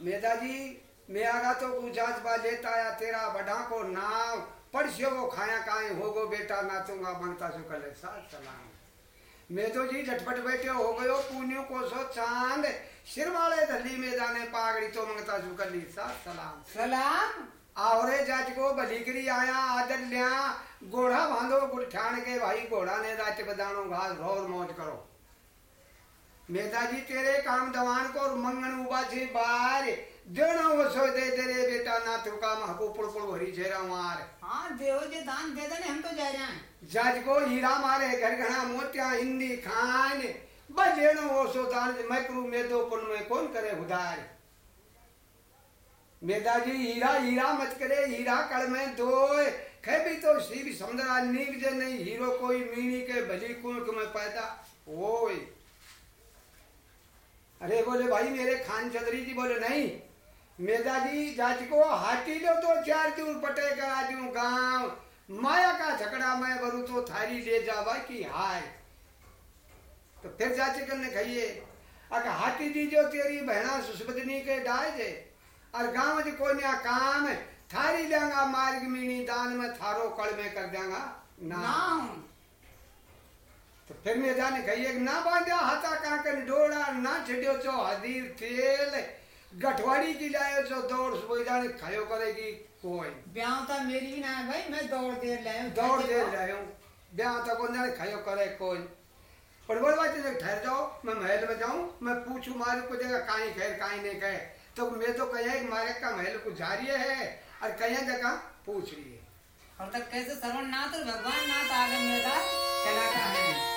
मेधा जी मैं आगा तो गुजाज बा लेता आया तेरा बड़ा को नाम पढ़ियो वो खाया काए? होगो बेटा नाचूँगा बनता सु कले। साथ सलाम। मैं तो जी झटपट बैठे हो गयो पुण्यो को सो चाँद। सिर वाले धली में जाने पागड़ी तो मंगता सु कली। साथ सलाम। सलाम। आवरे जाच को बलीकरी आया आदर लिया। घोड़ा बांधो गुठान के भाई घोड़ा ने रात बदानो घास रोर मौज करो। मेधा जी तेरे काम दवान को मंगन उबा छे बार। देना वो सो दे तेरे बेटा ना तू काम हको पुड़ पुड़ भरी छेरा मार। हाँ देव जी दान दे देने हम तो जा रहे हैं। जज को हीरा मारे घर घना मोतिया हिंदी खान। बजेनो वो सो दान मैकरू में दो पुन में कौन करे उधार? मेधा जी हीरा हीरा मत करे हीरा कड़ में दो खे भी तो शिव समुद्रा नीक जे नहीं हीरो कोई मीनी के भली कुंक में पैदा ओए अरे बोले भाई, मेरे खान चौधरी जी बोले, नहीं मेधा जी जाज को हाथी लो तो चार दूर करा दूँ गाँव। माया का झगड़ा मैं बरू तो थारी ले जावा की हाय। तो फिर जाचे करने खाइए अगर हाथी दी जो तेरी बहना सुस्पतनी के डाय जे और गाँव में कोई नया काम थारी देंगा मार्ग मीनी दान में थारो कड़ में कर देंगा ना नाम। तो फिर मैं जाने कहिए कि ना बांधा हाथा कांकन डोड़ा ना छिड़ियो चो हदीर तेल गठवाड़ी की लायो चो दौड़ सुबह जाने खायो करेगी कोई। ब्याह तो मेरी भी ना है भाई मैं दौड़ दे ले दौड़ दे रहे। हूँ ब्याह तक कौन जाने खायो करे कोई। पर बोल बात है ठहर जाओ मैं महल में जाऊँ मैं पूछूँ मारे को जगह काई खैर काई नहीं कहे तो मैं तो कहे कि मारे का महल को जारी है और कहीं जगह पूछ रही है। और तक कैसे श्रवण नाथ और भगवान नाथ आगे मेरा चलाता है?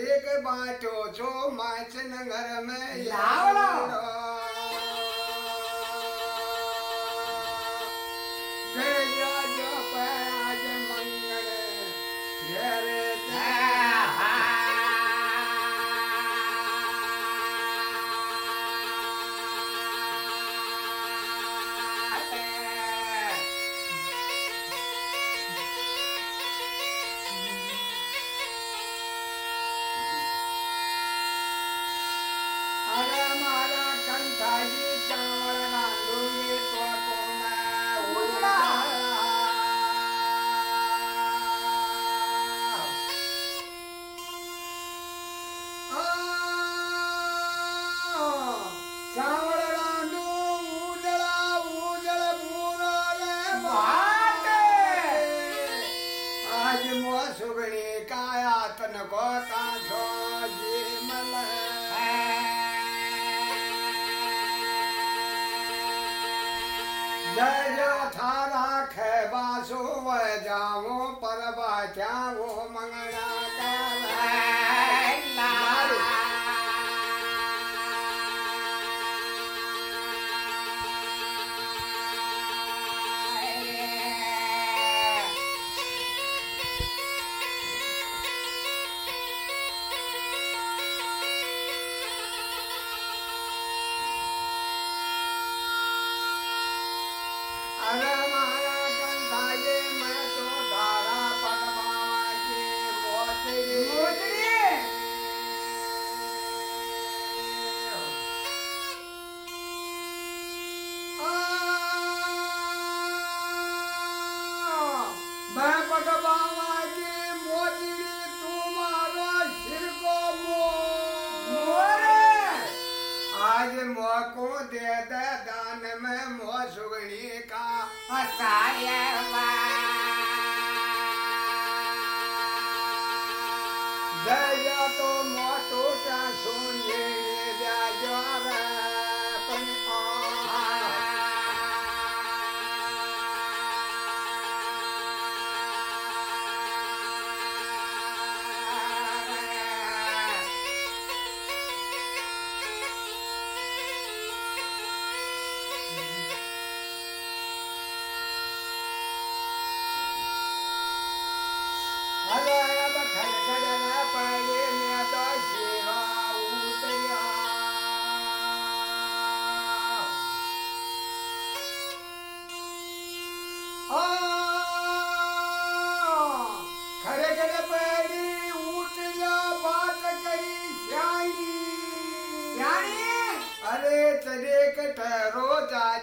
दन दशे के बाटो जो माच नगर में लावड़ो।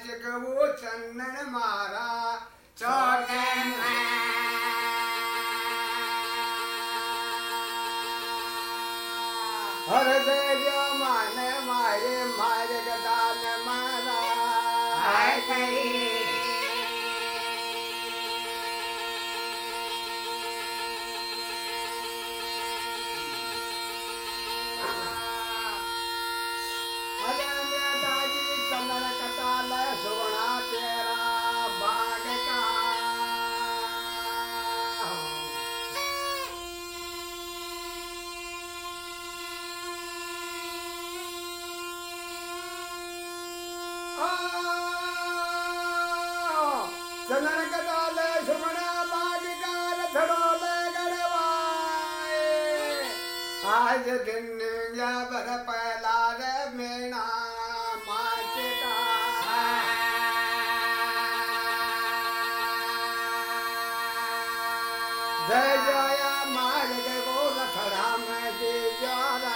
ಚಕವು ಚಂದನ ಮಾರ ಚೋಟನ್ನ ಹರದೆ ಜೋ ಮಾನೆ ಮಾಯೆ ಮಾಯ ಗದಾನ ಮಾರ ಹಾಯ್ ಕೈ जय जया मार गो रख जी जरा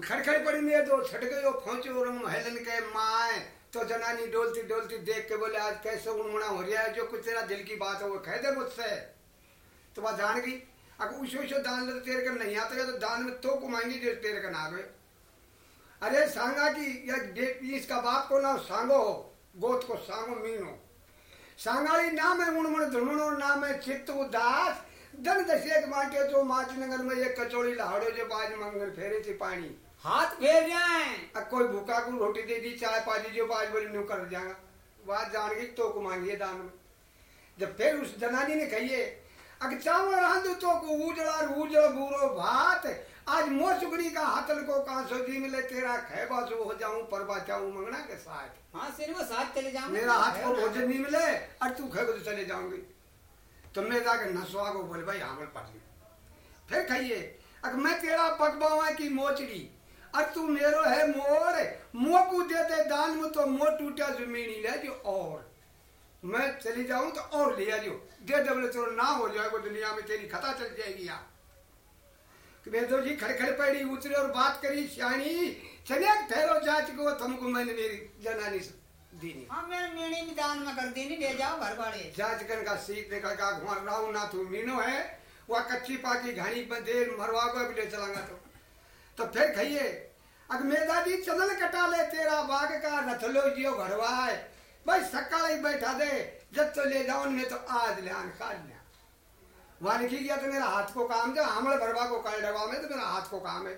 खड़खड़ पड़ी मेरे दो छट गयो पहुंचो रंग हेलन के माए तो जनानी डोलती डोलती देख के बोले, आज कैसे उन्मुना हो रहा है? जो कुछ तेरा दिल की बात है, वो कह दे मुझसे। तो वह जान गई। अगर उस उस दान ले तो तेरे का नहीं आता तो दान में तो कमाएँगे जो तेरे का ना गए। अरे सांगा की या इसका बाप को ना सांगो हो गोत को सांगो, मीनो। सांगाली नाम है उन्मुन धुनो नाम है चित्त उदास। दन दशे माटे तो माच नगर में ये कचौड़ी लाहड़ो, जो बाज मंगल फेरे थी पानी। हाथ फेर जाए। अब कोई भूखा को रोटी दे दी चाय पा दी जो बाज बोली न्यू कर जाएगा बात जान गई तो को मांगिए दान में। जब फिर उस जनानी ने कहिए अगर चावल रांधो तो को उजड़ा उजड़ बूरो भात। आज मो सुगड़ी का हाथल को कांसो दी मिले तेरा खैबा सो हो जाऊँ परबा जाऊँ मंगना के साथ। हाँ सिर वो साथ चले जाओ मेरा हाथ को भोजन नहीं मिले और तू खेगो तो चले जाऊँगी। तो मैं जाके नसवा को बोले भाई हामल पट फिर कहिए अगर मैं तेरा पकबावा की मोचड़ी। तू मेरो है मोर। मुँह को दे दे दान में तो मुँह टूटा जमीनी ले जो और। मैं चली जाऊँ तो और लिया जो दे दे बोले तेरा ना हो जाएगा दुनिया में तेरी खता चल जाएगी यहाँ। वेदो जी खड़खड़ पड़ी उतरे और बात करी श्याणी चले ठहरो जाच को तुमको मैंने मेरी जनानी दीनी हाँ मैं मेणी में दान में कर देनी ले जाओ घर वाले। जाँच कर का सीख निकल का घुमार राहु ना तू मीनो है वह कच्ची पाकी घानी पर देर मरवा को भी ले चलांगा तो। तो फिर खाइए अग मेदा जी चलल कटा ले तेरा बाग का रथलो जियो घरवाए भाई सकाल ही बैठा दे जब तो ले जाओ मैं तो आज ले आन खा लिया लिखी गया तो मेरा हाथ को काम जो हमल भरवा को काल डरवा में तो मेरा हाथ को काम है।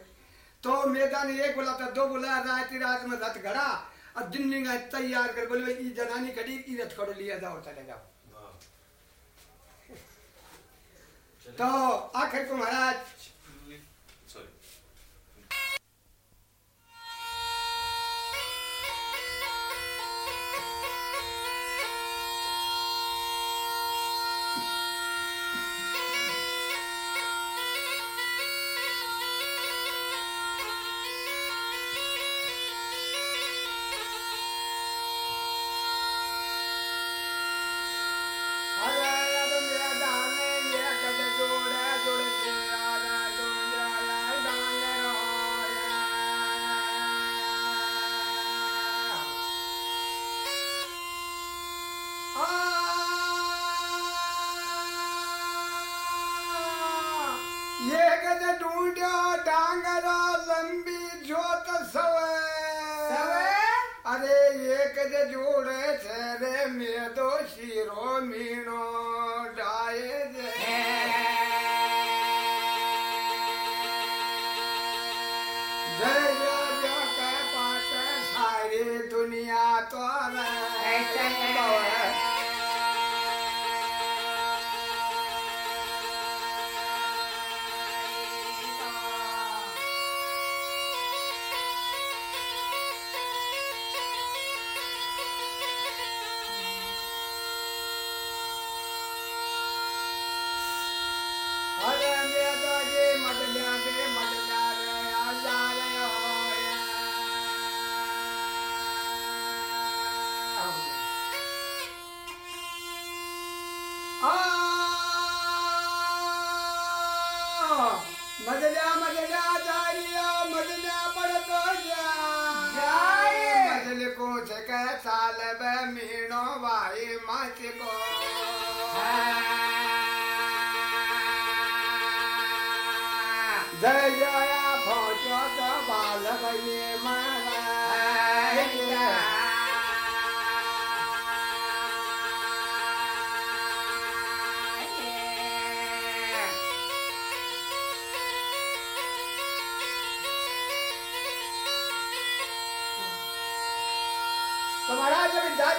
तो मैदान एक बोला था दो बोला रात रात में रथ घड़ा और दिन का तैयार कर बोले भाई जनानी खड़ी ई रथ खड़ो लिया जाओ चले जाओ। तो आखिर को महाराज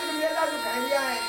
महाराज जब जाति के मेला जो कह दिया है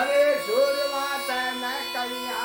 अरे सूर्य माता न करिया।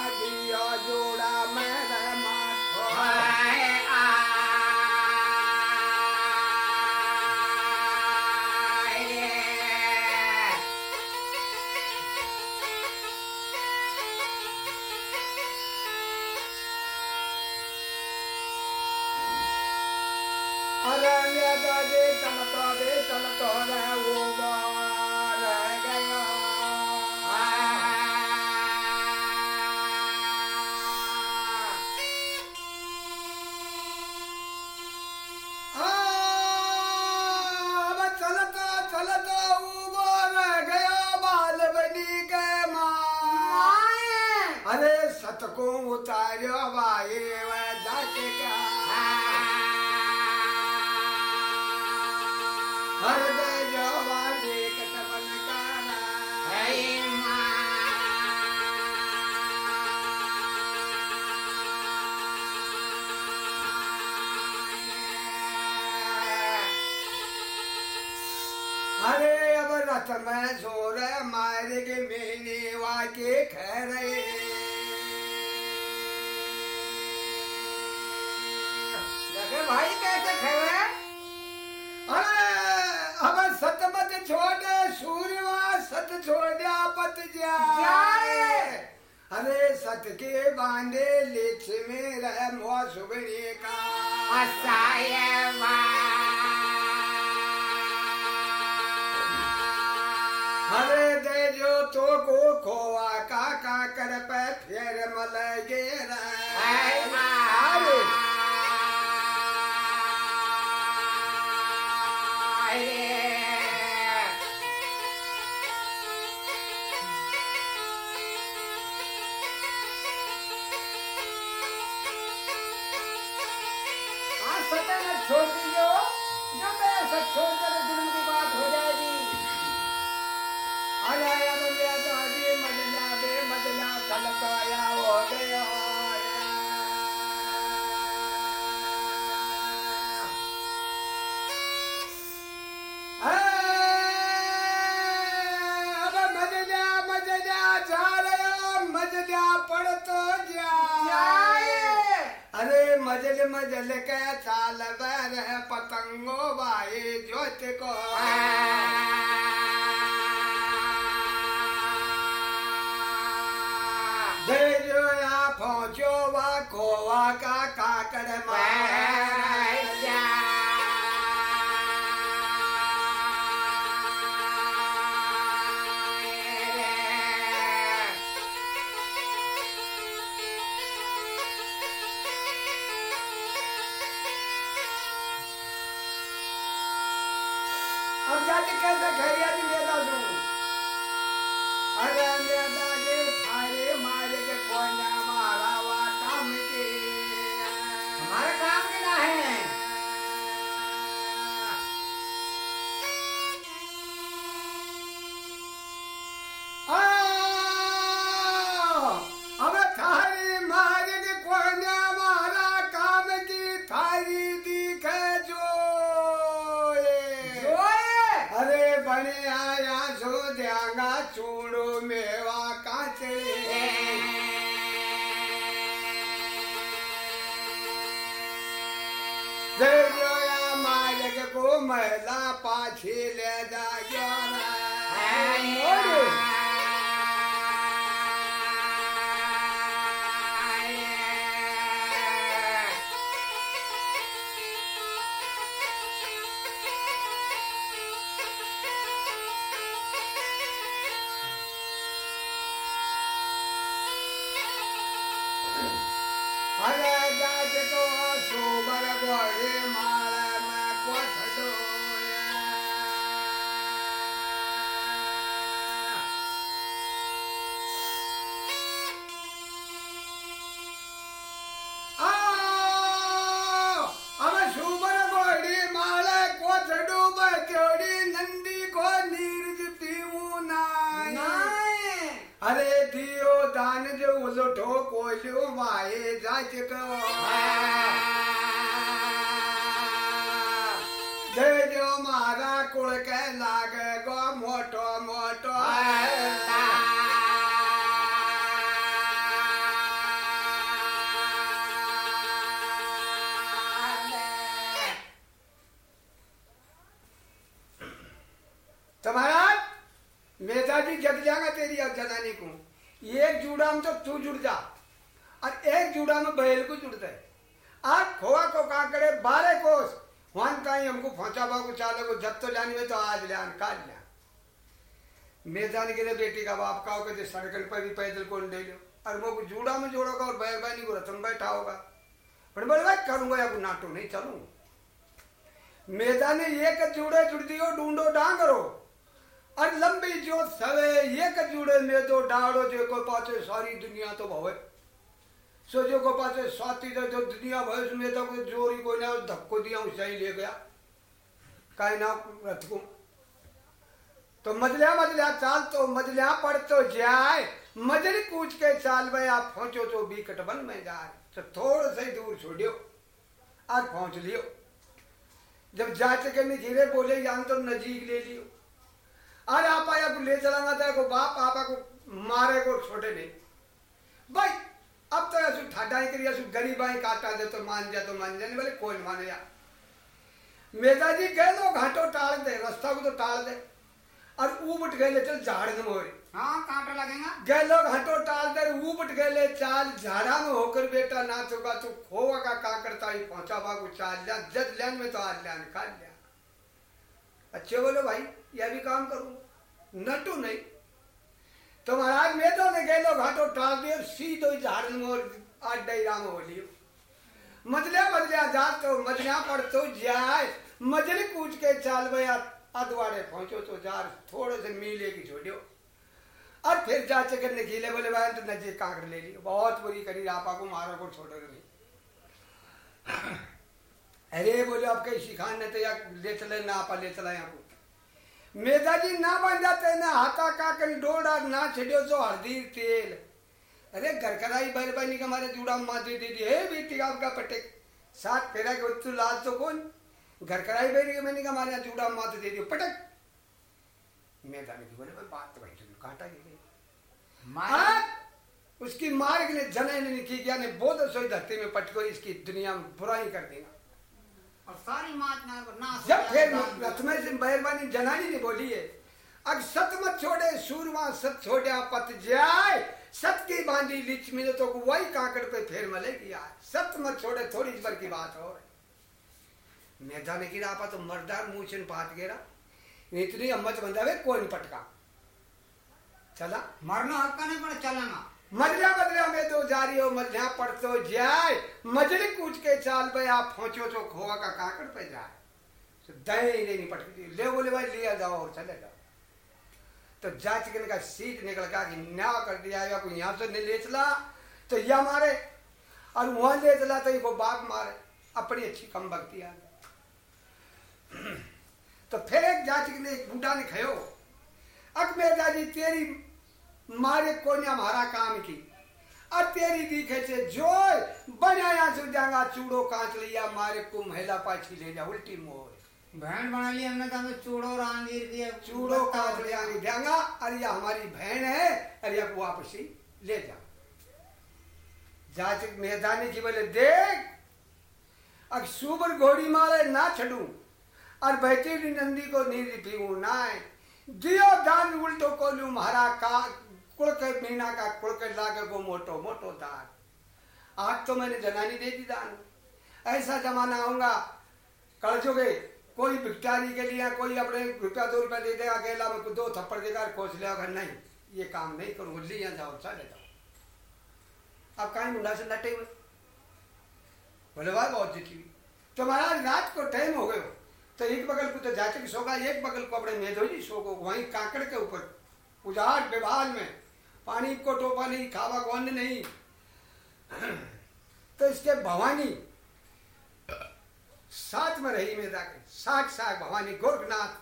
अरे सत के बांधे लिख में रह मोह सुगड़े का। मजल मजल के चाल बर पतंगो बाए ज्योत को। सुबर looking like a मेधानी के लिए बेटी का बाप का होगा सड़कल पर भी पैदल कौन ले लो? और वो जुड़ा में जोड़ोगा और बैल बैनी को रतन बैठा होगा। बोले भाई करूँगा या नाटो नहीं चलूँगा मैदाने एक जुड़े जुड़ दियो ढूंढो डांगरो और लंबी जो सवे, एक जुड़े में दो डाड़ो जो को पाचे सारी दुनिया तो भवे। सो जो को पाचे साथी तो जो दुनिया भवे, उसमें तो जोरी कोई ना, धक्को दिया उसे ही ले गया। काई ना रथ को तो मजलिया मजलिया, चाल तो मजलिया पड़ तो जाए। मजल कूच के चाल में आप पहुंचो तो भी कटबन में जाए तो थोड़ा सा दूर छोड़ियो आज पहुँच लियो। जब जाँच करने धीरे बोले जान तो नजीक ले लियो। अरे आप को ले चलाना था को बाप, आपा को मारे को छोटे नहीं। भाई, अब तो ऐसे ही करिए गरीब आई काटा दे तो मान जा तो मान जाने वाले कोई माने या मेदाजी कह लो घाटो टाल दे, रास्ता को तो टाल दे। और ऊबट गए चल झाड़ में मोरे। हाँ कांटा लगेगा। गए लोग हटो टाल दे ऊबट गए चाल झाड़ा में होकर बेटा ना चुका तो खोवा का का करता ही पहुँचा बाबू चाल लिया जज लियान में तो आज लियान काट लिया अच्छे बोलो भाई यह भी काम करूँ। नटू नहीं। तो महाराज मैं तो ने गए लोग हटो टाल दिए सीधो झाड़ में और आज डैरा में हो लियो। मजलिया मजलिया जा तो मजलिया पड़ तो जाए मजली कूच के चाल भैया अदवाड़े पहुंचो तो जार थोड़े से मीले की छोड़ियो और फिर जाँच करने गीले बोले भाई तो नजे कांकड़ ले लियो। बहुत बुरी करी, आपा को मारो को छोड़ो नहीं। अरे बोले, अब कहीं सिखान ने तो या ले चले, ना आपा ले चला यहाँ को मेदाजी ना बन जाते ना हाथा का कन डोड़ा, ना छिड़ियो तो हल्दी तेल। अरे घर कराई बैल बनी का मारे जुड़ा माँ दे दी हे बेटी, आपका पटे साथ फेरा के तू लाल तो कौन? घर कराई बैल के मैंने कहा मारे यहाँ जुड़ा माँ दे दियो पटक। मेदानी की बोले भाई बात तो भाई तुम काटा के हाँ? उसकी मार के लिए जने ने की गया ने बहुत सोई धरती में पटको इसकी दुनिया में बुराई कर देगा और सारी मात ना ना जब फिर रथ में से मेहरबानी जनानी ने बोली है अग सत मत छोड़े सूरमा सत छोड़िया पत जाए। सत की बांधी लिच मिले तो वही कांकड़ पे फेर मलेगी यार सत मत छोड़े थोड़ी पर की बात हो। ने गिरा पा तो मर्दार मूछन पात गेरा। इतनी अम्मत बंदावे कोई नहीं पटका। चला। मरना हक्का नहीं पड़ा चलना। मजला मजला में दो जारी हो मजला पड़ तो जाए। मजली कूच के चाल पे आप पहुंचो तो खोआ का काकड़ पे जाए। तो दही नहीं निपट के ले बोले भाई लिया जाओ और चले जाओ। तो जाँच करने का सीट निकल का कि न्याय कर दिया या कोई यहाँ से नहीं ले चला। तो यह मारे। और वहाँ ले चला तो वो बाप मारे। अपनी अच्छी कम भक्ति आ गई। तो फिर एक जाँच के लिए बूढ़ा ने खयो अक मेरा जी तेरी मारे को हमारा काम की। और तेरी दिखे से जो बनाया सो जाएगा चूड़ो कांच लिया मारे को महिला पाछी ले जा उल्टी मोर। बहन बना ली हमने तो चूड़ो रांगीर दिया चूड़ो कांच ले। आगे जाएगा अरे यह हमारी बहन है अरे को वापसी ले जा। जाँच मैदानी की बोले देख अब सुबर घोड़ी मारे ना छड़ू और बैठी नंदी को नींद पीऊ नाय। दियो दान उल्टो कोलू महारा का कुड़ के मीना का कुड़ के लागे को मोटो मोटो दान। आज तो मैंने जनानी दे दी दान। ऐसा जमाना आऊँगा कल कोई भिक्षारी के लिए, कोई अपने रुपया दो रुपया दे देगा, अकेला में दो थप्पड़ देगा, खोज ले अगर नहीं, ये काम नहीं करूँ लिया जाओ, चले जाओ। अब कहीं मुंडा से नटे हुए? बोले भाई बहुत जीती तो महाराज रात को टाइम हो गए तो एक बगल को तो जाचक सोगा, एक बगल को अपने मेधोजी सो को वहीं काकड़ के ऊपर। उजाट विभाग में। पानी को टोपा नहीं, खावा को अन्न नहीं। तो इसके भवानी साथ में रही मेरा के। साठ साठ भवानी गोरखनाथ,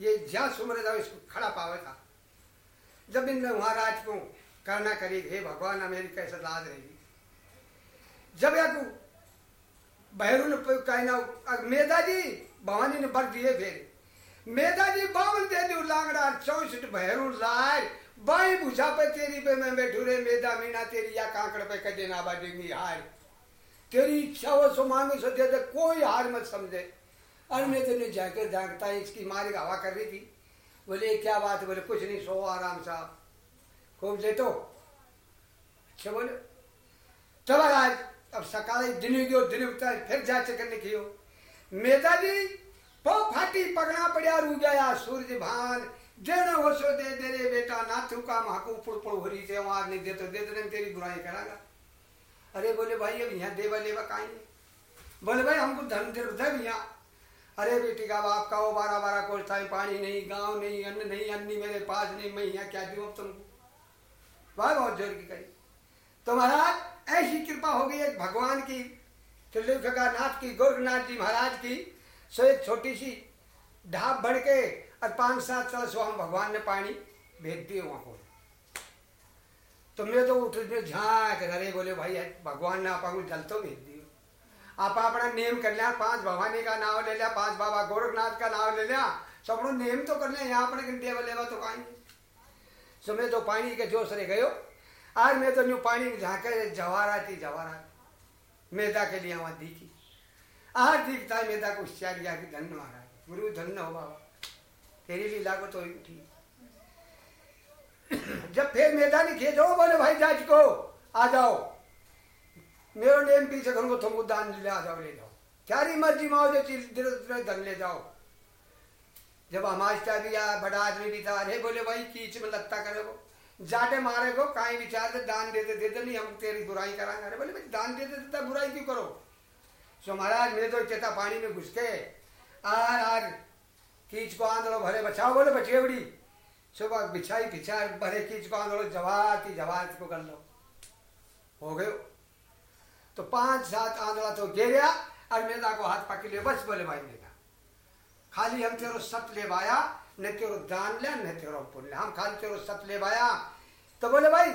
ये ज्या सुमर जाओ, इसको खड़ा पावे था। जब इन महाराज को करना करी, हे भगवान मेरी कैसे लाज रहेगी जब या बहरू ने कहना मेधा जी भवानी ने बर दिए फिर। मेधा जी बावल दे दू लांगड़ा चौसठ बहरू लाए। बाई बुझा पे तेरी पे मैं बैठू रे, मेधा मीना तेरी या कांकड़ पे कदे ना बाजेंगी हार। तेरी इच्छा हो सो मांगे सो दे दे, कोई हार मत समझे। अरे मैं तेने जाकर जागता है, इसकी मारी हवा कर रही थी। बोले, क्या बात है? बोले, कुछ नहीं, सो आराम साहब खूब लेटो। अच्छा बोले, चलो आज। अब सकाले दिन गयो, दिन उठता फिर जा करने की मेधा फाटी पगना पड़िया रू गया सूरज भान। जेना हो सो दे दे रे बेटा, नाथू का माकू पुड़ हो रही थे वहाँ नहीं दे तो दे दे तेरी बुराई करागा। अरे बोले, भाई, अब यहाँ देवा लेवा कहीं बोले, भाई, हमको धन दे दे यहाँ। अरे बेटी का बाप का वो बारह बारह कोस था पानी नहीं, गाँव नहीं, अन्न नहीं, अन्नी मेरे पास नहीं, मैं यहाँ क्या दूँ अब तुमको? भाई, बहुत ज़ोर की कही। तो महाराज, ऐसी कृपा हो गई एक भगवान की। नाथ की, गोरखनाथ जी महाराज की, सो एक छोटी सी ढाप भर के और पाँच सात साल सो हम भगवान ने पानी भेज दिए वहाँ को तो मैं तो उठ झाँक अरे बोले, भाई भगवान ने आपको जल तो भेज दियो आप अपना नेम कर लिया, पाँच भवानी का नाम ले लिया, पाँच बाबा गोरखनाथ का नाम ले लिया सब नेम तो कर लिया, यहाँ अपने घंटे लेवा तो कहीं सो मैं तो पानी के जोश रह गयो आज मैं तो न्यू पानी झाँके, जवारा थी, जवारा मेदा के लिए वहाँ दिखी आज दिखता है मेदा को होशियारिया की धन्य महाराज। गुरु धन्य हो बाबा। तेरी लीला को तो उठी जब फिर मेदा ने खेत हो बोले भाई जाज को, आ जाओ। मेरो नेम पीछे घरों तुमको दान ले आ जाओ, ले जाओ। चारी मर्ज़ी माओ, जो चीज़ धन ले जाओ। जब हमारा भी आया, बड़ा आदमी भी था, अरे बोले, भाई, कीच में लगता करे वो जाटे मारे को काई विचार से दान दे दे दे, नहीं, हम तेरी बुराई कराएँगे अरे बोले, भाई, दान दे दे देता बुराई क्यों करो? सो महाराज, मेरे तो चेता पानी में घुस के आर आर, कीच को आंदोलो भरे बचाओ, बोले बचिए बड़ी। सुबह बिछाई बिछा भरे कीच को आंदोलो जवात ही जवात को कर लो। हो गयो तो पाँच, सात आंदोला तो गिर गया, और मेदा को हाथ पकड़ लिया। बस बोले, भाई मेदा खाली हम तेरो सत ले बाया न दान ले, न पुण्य हम खाली तेरो सत ले बाया तो बोले, भाई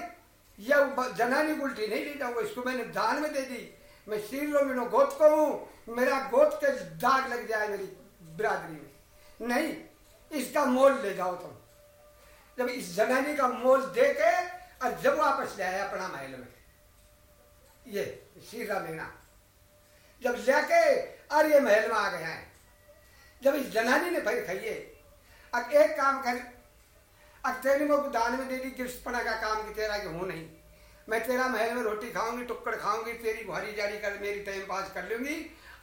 यह जनानी उल्टी नहीं ले जाऊँगा इसको मैंने दान में दे दी। मैं सीर लो मिनो गोत को हूँ। मेरा गोत के दाग लग जाए मेरी बिरादरी में। नहीं, इसका मोल ले जाओ तुम। जब इस जनानी का मोल दे के, और जब वापस ले आया अपना महल में। ये सीरा लेना। जब लेके और ये महल में आ गया है। जब इस जनानी ने फिर खाइए अब एक काम कर। अब तेरी को दान में दे दी गिरपना का काम की, तेरा कि हूँ नहीं। मैं तेरा महल में रोटी खाऊँगी, टुक्कड़ खाऊँगी, तेरी भारी जारी कर, मेरी टाइम पास कर लूँगी।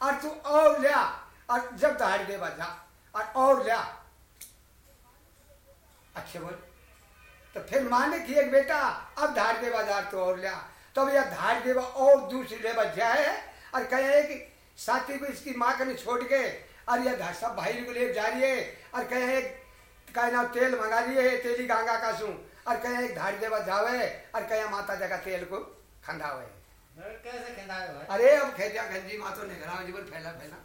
और तू और लिया और जब दहाड़ी दे जा, और और लिया अच्छे बोल। तो फिर माने कि एक बेटा, अब धार दे बाज़ार तो और लिया तो यह धार देवा और दूसरी लेवा जाए, और कहे कि साथी को इसकी माँ कने छोड़ के और यह सब भाई को ले जा रही है। और कहे कहे ना तेल मंगा लिए तेली गांगा का सू। और कहे एक धाड़ी देवा जावे। और कहे माता जगह तेल को खंडावे। कैसे खंडावे अरे अब खेजा खंजी मातो ने घरा जीवन फैला फैला।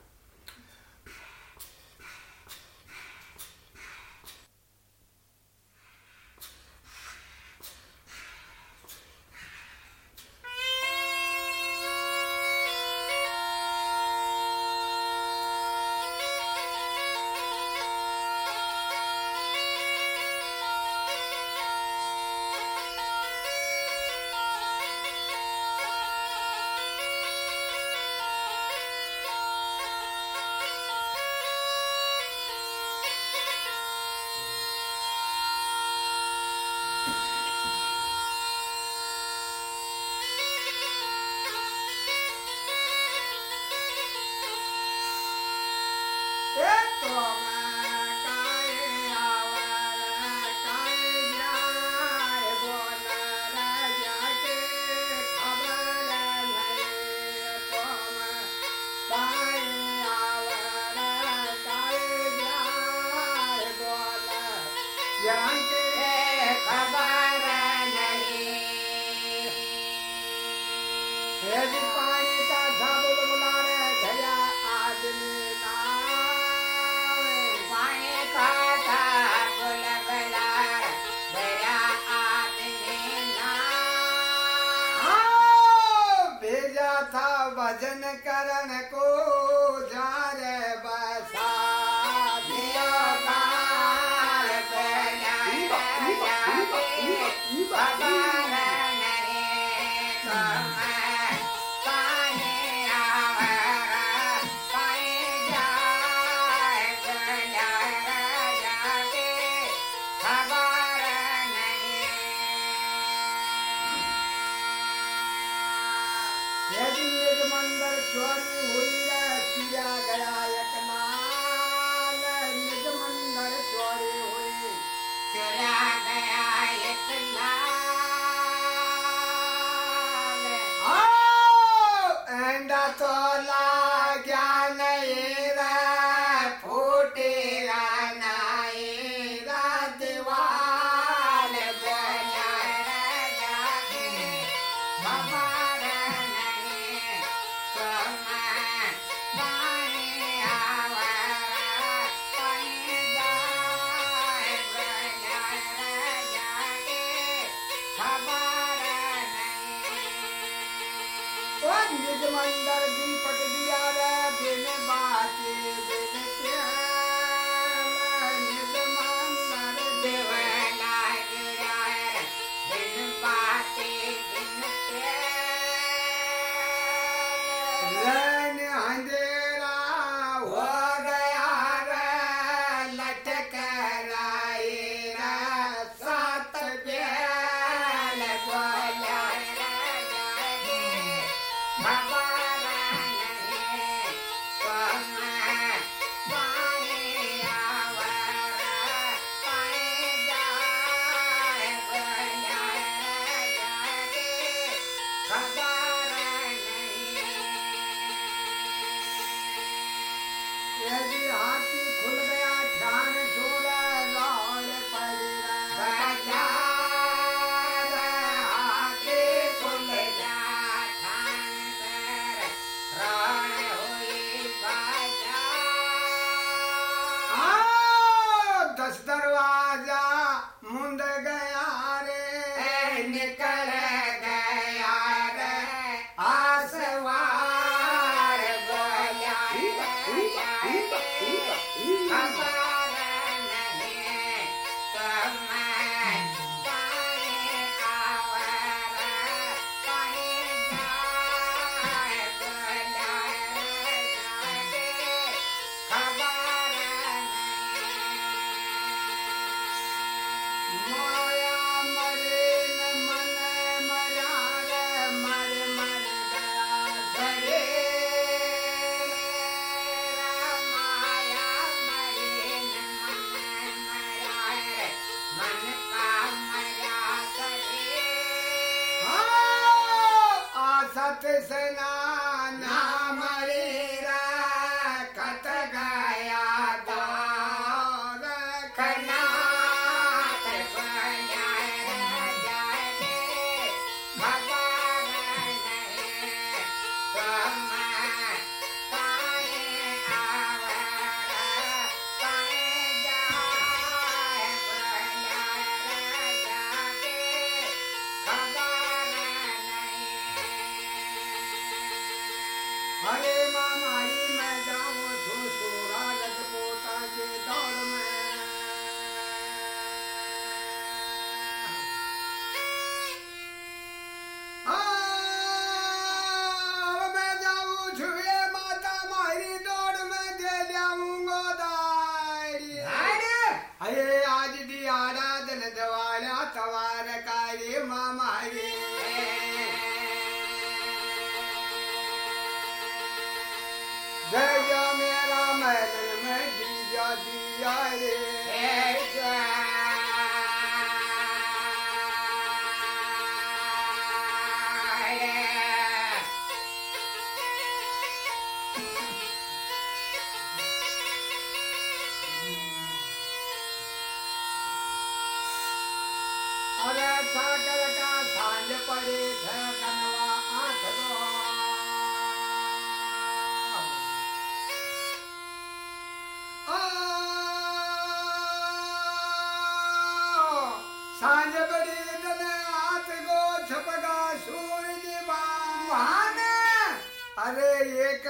Yeah.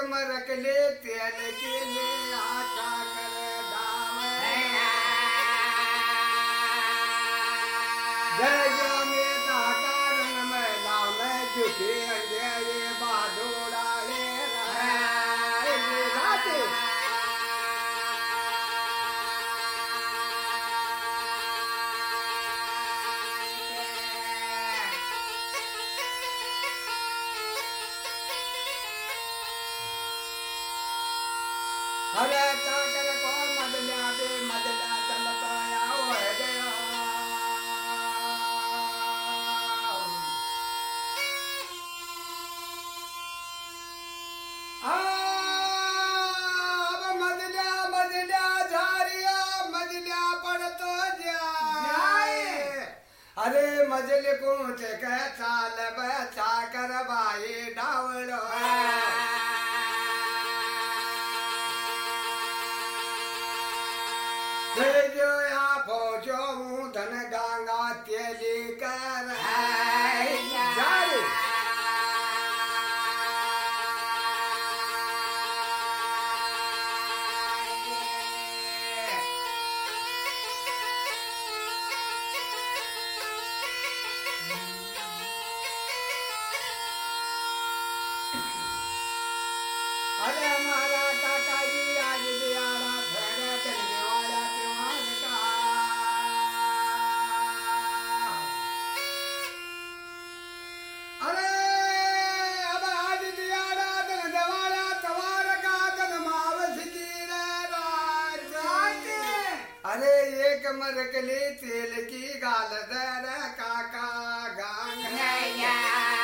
कमर के ले तेल के ले आका मजल कुंच कर चाल बचा कर बाई है अरे ये कमर कली तेल की गाल दर काका गांग है यार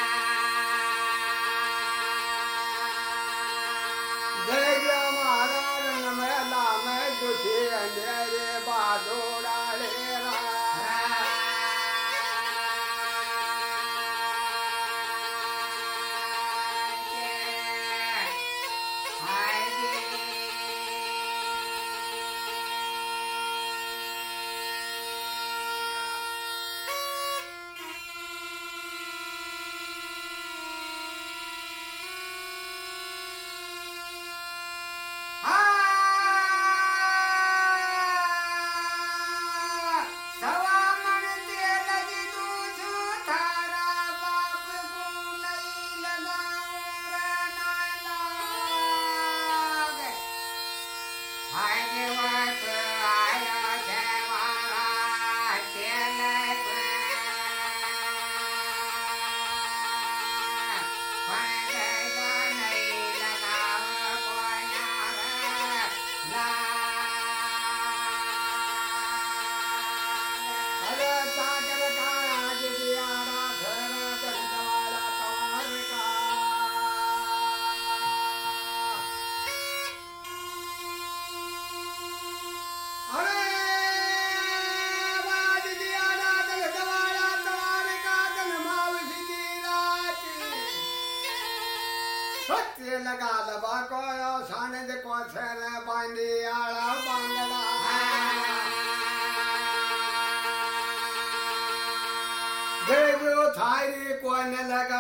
ನೆಲಗ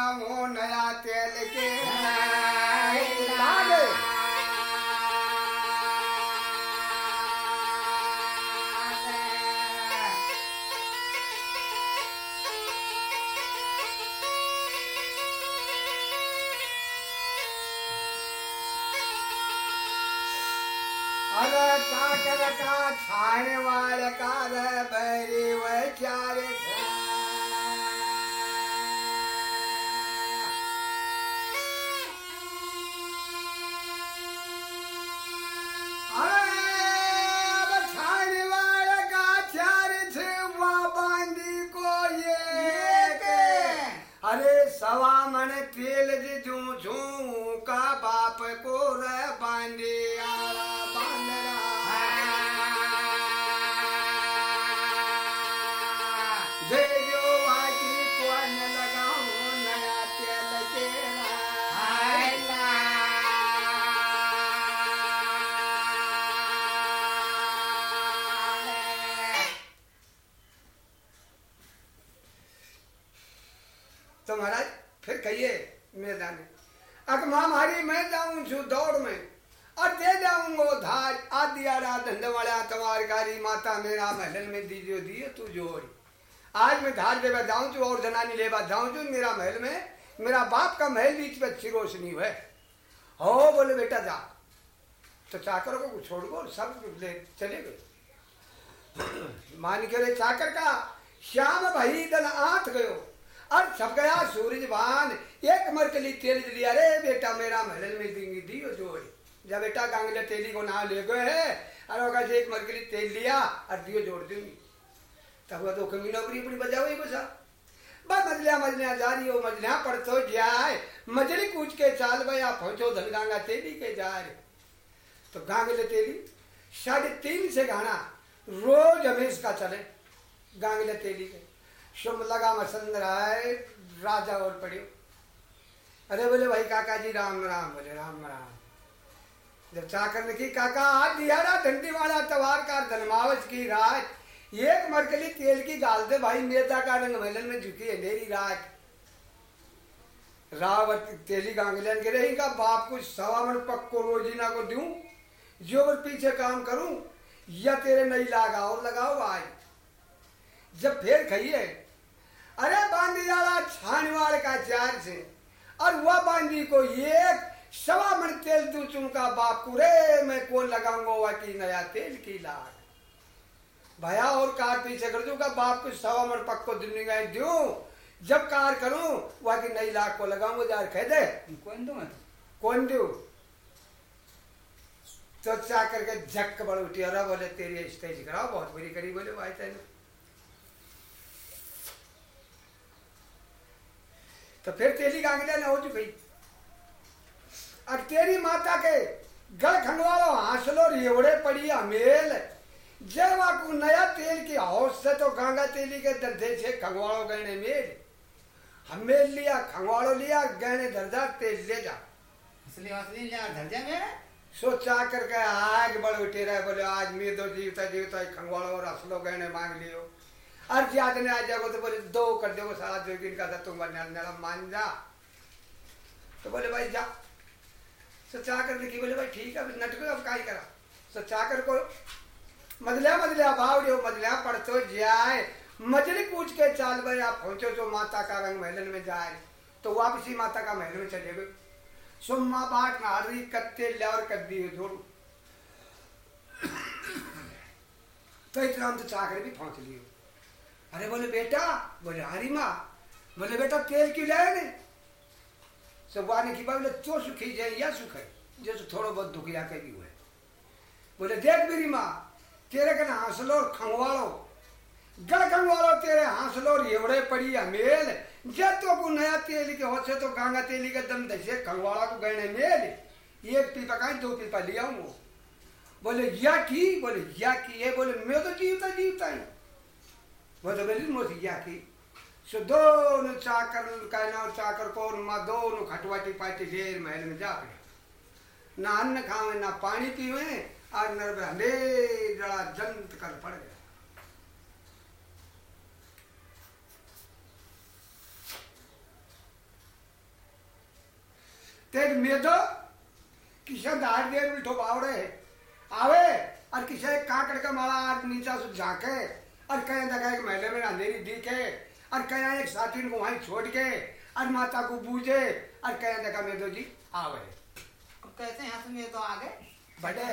तेल जे जू का बाप को मैं जाऊँ छू दौड़ में। और दे जाऊंगो धार आदि आरा धंधवाड़ा तवारकारी, माता मेरा महल में दीजियो, दिए तू जोड़ आज मैं धार देवा जाऊँ छू और जनानी लेवा जाऊँ छू मेरा महल में। मेरा बाप का महल बीच में अच्छी रोशनी है। हो बोले बेटा जा। तो चाकरों को छोड़ गो सब ले चले गए। मान के रे चाकर का, श्याम भाई दल आठ गयो। और छप गया सूरज भान एक मरकली तेल लिया रे बेटा, मेरा महल में देंगी दियो जोड़। जब बेटा, गांगले तेली को नाम ले गए है। और वो कहा एक मरकली तेल लिया, और दियो जोड़ दूँगी। तब वो तो कमी नौकरी अपनी बजाओ ही बसा बस मजलिया मजलिया जा रही हो, मजलिया पड़तो जाए। मजली कूच के चाल बया पहुंचो, धनगांगा तेली के जा रे तो गांगले तेली, साढ़े तीन से गाना, रोज हमें इसका चले, गांगले तेली के। शुभ लगा मसंद आए राजा और पड़े अरे बोले भाई काका जी, राम राम, बोले, राम राम। जब चाकर ने की, काका हाथ दिया ना डंडी वाला तवार का धनमावज की रात। एक मरकली तेल की गाल दे भाई, मेदा का रंग महलन में झुकी अंधेरी रात। रावत तेली गांगलन के रही का बाप को सवा मन पक्को रोजीना को दूँ, जो पीछे काम करूँ, या तेरे नहीं लगा और लगाओ आज। जब फिर खाइए अरे बांदी जाला छानवाड़ का चार से। और वह बांदी को एक सवा मन तेल दू चुनका बाप रे मैं कौन लगाऊँगा वह की नया तेल की लाग भया और कार पीछे कर दूँगा बाप को सवा मन पक्को दुनिया दू? जब कार करूँ वह की नई लाख को लगाऊँगा जार कह दे। कौन दू मैं कौन दू? तो चा करके झक बड़ उठी अरे बोले तेरी स्टेज कराओ बहुत बुरी करी बोले भाई तेने तो फिर तेली गांगलिया ने हो चुकी अब तेरी माता के गल खंगवालो हासलो रेवड़े पड़ी अमेल जेवा को नया तेल की हौस से तो गांगा तेली के दर्दे से खंगवालो गहने मेल। हमेल लिया खंगवालो लिया गहने दर्जा तेल ले जा। असली असली सोचा करके आग बड़ उठे रहे बोले आज मैं तो जीवता जीवता खंगवाड़ो और असलो गहने मांग लियो। और जी आदमी आ तो बोले, दो कर सारा का था, तुम मान जा। तो बोले, भाई जा। सोचा कर देखी, बोले, भाई ठीक है नटको अब करा? सोचा कर को, मजलिया मजलिया बावड़ियो मजलिया पड़तो जाए। मजली पूछ के चाल भाई आप पहुंचो जो माता का रंग महलन में जाए। तो वापसी माता का महल में चले गए। सुम्मा बाट नारी कत्ते कद्दी जोड़ू तो इतना तो चाकर भी पहुँच लियो अरे बोले बेटा, बोले हरी माँ बोले बेटा तेल क्यों लाए ने सब वाने की बोले चो सुखी जाए, या सुख है? जैसे थोड़ा बहुत दुख के भी हुए। बोले देख मेरी माँ, तेरे कन हांसलो खंगवालो गल खंगवालो तेरे हांसलो रेवड़े पड़ी अमेल जे तो को नया तेल के होसे तो गांगा तेली के दम दसे खंगवाला को गहने मेल। एक पीपा का दो पीपा लिया हूँ बोले या की, बोले या की ये बोले मैं तो जीवता जीवता ही। वो तो बोली मोती या की सो दोनों चाकर कहना और चाकर को माँ दोनों खटवाटी पाटी ढेर महल में जा गए ना अन्न खावे, ना पानी पीवे और नर हमें जड़ा जंत कर पड़ गया। तेज मेदो किसे दार देर उल्टो बावड़े। आवे और किसे काकड़ का माला आज नीचा सु झाके। और कहीं जगह एक महिला में अंधेरी दिखे और कहीं एक साथी को वहीं छोड़ के और माता को बूझे और कहीं जगह मेदो जी आवे कहते हैं? तुम ये तो आ गए। बड़े